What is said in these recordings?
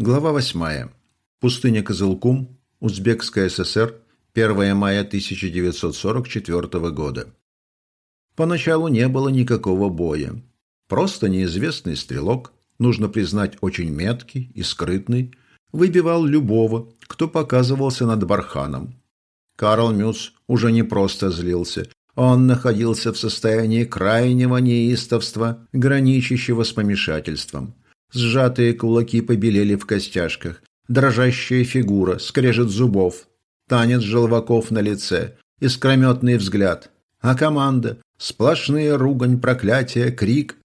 Глава 8. Пустыня Кызылкум, Узбекская ССР, 1 мая 1944 года. Поначалу не было никакого боя. Просто неизвестный стрелок, нужно признать, очень меткий и скрытный, выбивал любого, кто показывался над барханом. Карл Мюц уже не просто злился, он находился в состоянии крайнего неистовства, граничащего с помешательством – Сжатые кулаки побелели в костяшках, дрожащая фигура, скрежет зубов, танец желваков на лице, искрометный взгляд. А команда — сплошные ругань, проклятия, крик.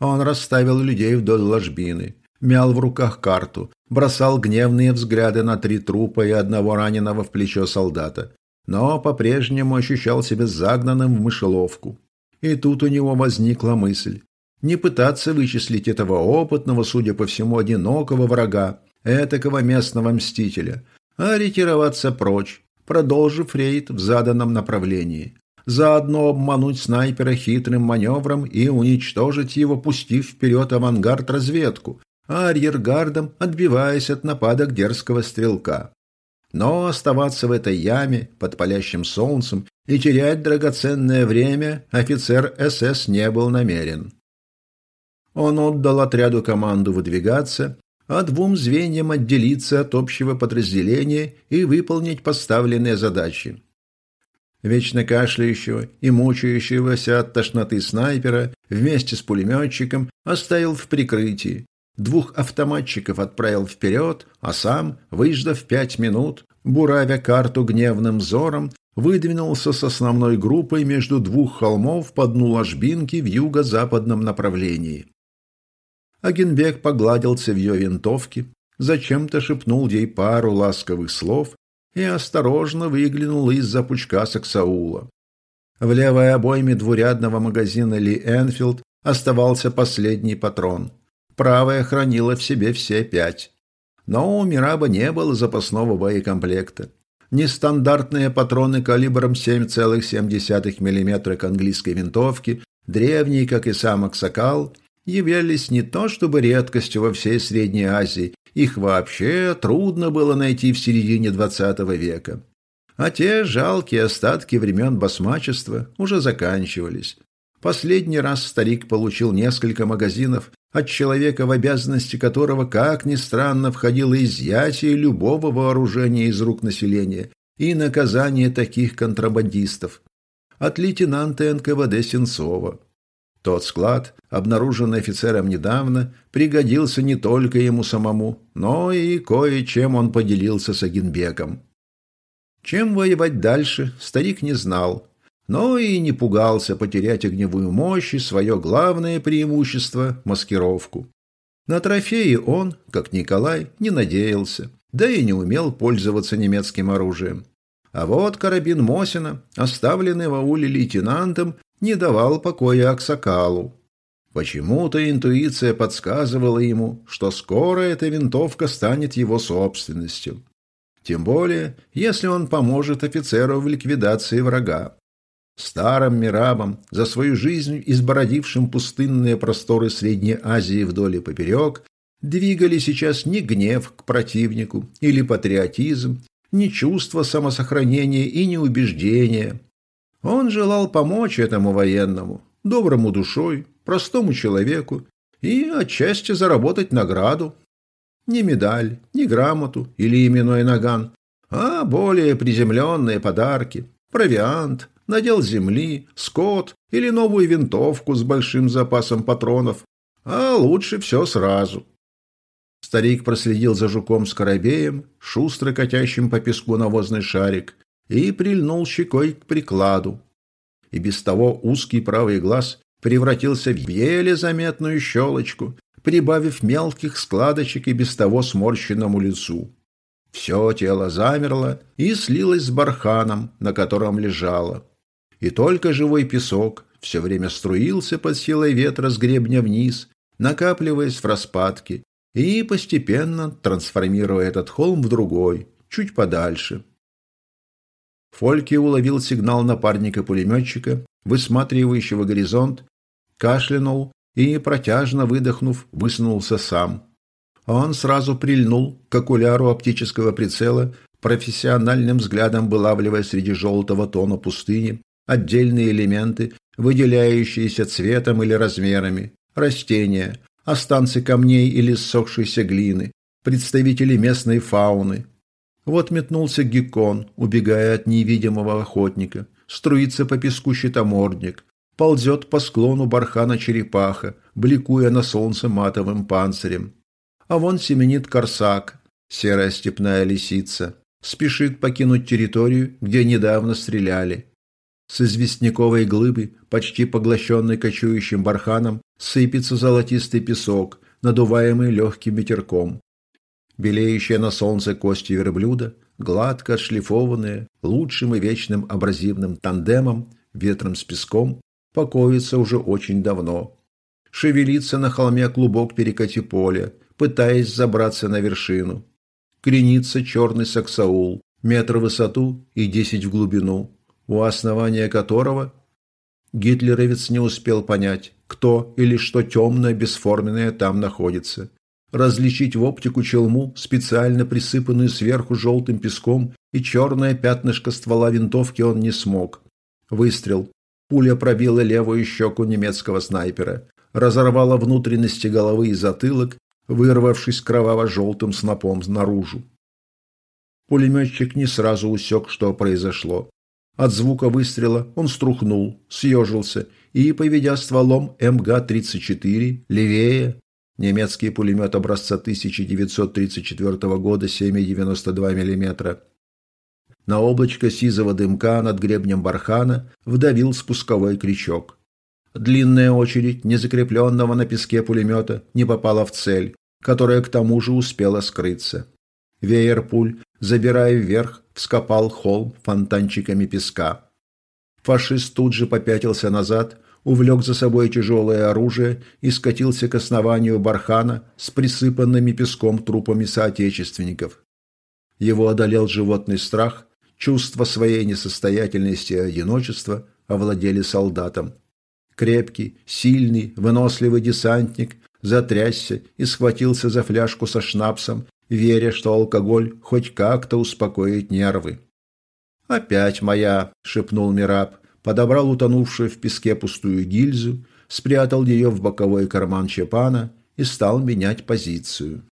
Он расставил людей вдоль ложбины, мял в руках карту, бросал гневные взгляды на три трупа и одного раненого в плечо солдата, но по-прежнему ощущал себя загнанным в мышеловку. И тут у него возникла мысль не пытаться вычислить этого опытного, судя по всему, одинокого врага, этакого местного мстителя, а ретироваться прочь, продолжив рейд в заданном направлении. Заодно обмануть снайпера хитрым маневром и уничтожить его, пустив вперед авангард-разведку, а арьергардом отбиваясь от нападок дерзкого стрелка. Но оставаться в этой яме под палящим солнцем и терять драгоценное время офицер СС не был намерен. Он отдал отряду команду выдвигаться, а двум звеньям отделиться от общего подразделения и выполнить поставленные задачи. Вечно кашляющего и мучающегося от тошноты снайпера вместе с пулеметчиком оставил в прикрытии. Двух автоматчиков отправил вперед, а сам, выждав пять минут, буравя карту гневным взором, выдвинулся с основной группой между двух холмов по дну ложбинки в юго-западном направлении. Агенбек погладил цевьё винтовки, зачем-то шепнул ей пару ласковых слов и осторожно выглянул из-за пучка саксаула. В левой обойме двурядного магазина Ли Энфилд оставался последний патрон. Правая хранила в себе все пять. Но у Мираба не было запасного боекомплекта. Нестандартные патроны калибром 7,7 мм к английской винтовке, древний, как и сам Аксакал, являлись не то чтобы редкостью во всей Средней Азии, их вообще трудно было найти в середине XX века. А те жалкие остатки времен басмачества уже заканчивались. Последний раз старик получил несколько магазинов от человека, в обязанности которого, как ни странно, входило изъятие любого вооружения из рук населения и наказание таких контрабандистов. От лейтенанта НКВД Сенцова. Тот склад, обнаруженный офицером недавно, пригодился не только ему самому, но и кое-чем он поделился с Агенбеком. Чем воевать дальше, старик не знал, но и не пугался потерять огневую мощь и свое главное преимущество – маскировку. На трофеи он, как Николай, не надеялся, да и не умел пользоваться немецким оружием. А вот карабин Мосина, оставленный в ауле лейтенантом, не давал покоя Аксакалу. Почему-то интуиция подсказывала ему, что скоро эта винтовка станет его собственностью. Тем более, если он поможет офицеру в ликвидации врага. Старым Мирабом, за свою жизнь избородившим пустынные просторы Средней Азии вдоль и поперек, двигали сейчас не гнев к противнику или патриотизм, ни чувство самосохранения и не убеждения, он желал помочь этому военному, доброму душой, простому человеку и отчасти заработать награду. Не медаль, не грамоту или именной наган, а более приземленные подарки, провиант, надел земли, скот или новую винтовку с большим запасом патронов, а лучше все сразу. Старик проследил за жуком-скоробеем, шустро катящим по песку навозный шарик, и прильнул щекой к прикладу. И без того узкий правый глаз превратился в еле заметную щелочку, прибавив мелких складочек и без того сморщенному лицу. Все тело замерло и слилось с барханом, на котором лежало. И только живой песок все время струился под силой ветра с гребня вниз, накапливаясь в распадке и постепенно трансформируя этот холм в другой, чуть подальше. Фольке уловил сигнал напарника-пулеметчика, высматривающего горизонт, кашлянул и, протяжно выдохнув, высунулся сам. он сразу прильнул к окуляру оптического прицела, профессиональным взглядом вылавливая среди желтого тона пустыни отдельные элементы, выделяющиеся цветом или размерами, растения, останцы камней или ссохшейся глины, представители местной фауны. Вот метнулся геккон, убегая от невидимого охотника, струится по песку щитомордник, ползет по склону бархана черепаха, бликуя на солнце матовым панцирем. А вон семенит корсак, серая степная лисица, спешит покинуть территорию, где недавно стреляли. С известняковой глыбы, почти поглощенной кочующим барханом, сыпется золотистый песок, надуваемый легким ветерком. Белеющие на солнце кости верблюда, гладко отшлифованные, лучшим и вечным абразивным тандемом, ветром с песком, покоится уже очень давно. Шевелится на холме клубок перекати поля, пытаясь забраться на вершину. Кренится черный саксаул, метр в высоту и десять в глубину, у основания которого гитлеровец не успел понять, кто или что темное бесформенное там находится. Различить в оптику челму, специально присыпанную сверху желтым песком, и черное пятнышко ствола винтовки он не смог. Выстрел. Пуля пробила левую щеку немецкого снайпера, разорвала внутренности головы и затылок, вырвавшись кроваво-желтым снопом наружу. Пулеметчик не сразу усек, что произошло. От звука выстрела он струхнул, съежился и, поведя стволом МГ-34 левее, немецкий пулемет образца 1934 года 7,92 мм, на облачко сизого дымка над гребнем бархана вдавил спусковой крючок. Длинная очередь незакрепленного на песке пулемета не попала в цель, которая к тому же успела скрыться. Веер пуль, забирая вверх, вскопал холм фонтанчиками песка. Фашист тут же попятился назад, увлек за собой тяжелое оружие и скатился к основанию бархана с присыпанными песком трупами соотечественников. Его одолел животный страх, чувство своей несостоятельности и одиночества овладели солдатом. Крепкий, сильный, выносливый десантник затрясся и схватился за фляжку со шнапсом, веря, что алкоголь хоть как-то успокоит нервы. «Опять моя!» – шепнул Мираб, подобрал утонувшую в песке пустую гильзу, спрятал ее в боковой карман чепана и стал менять позицию.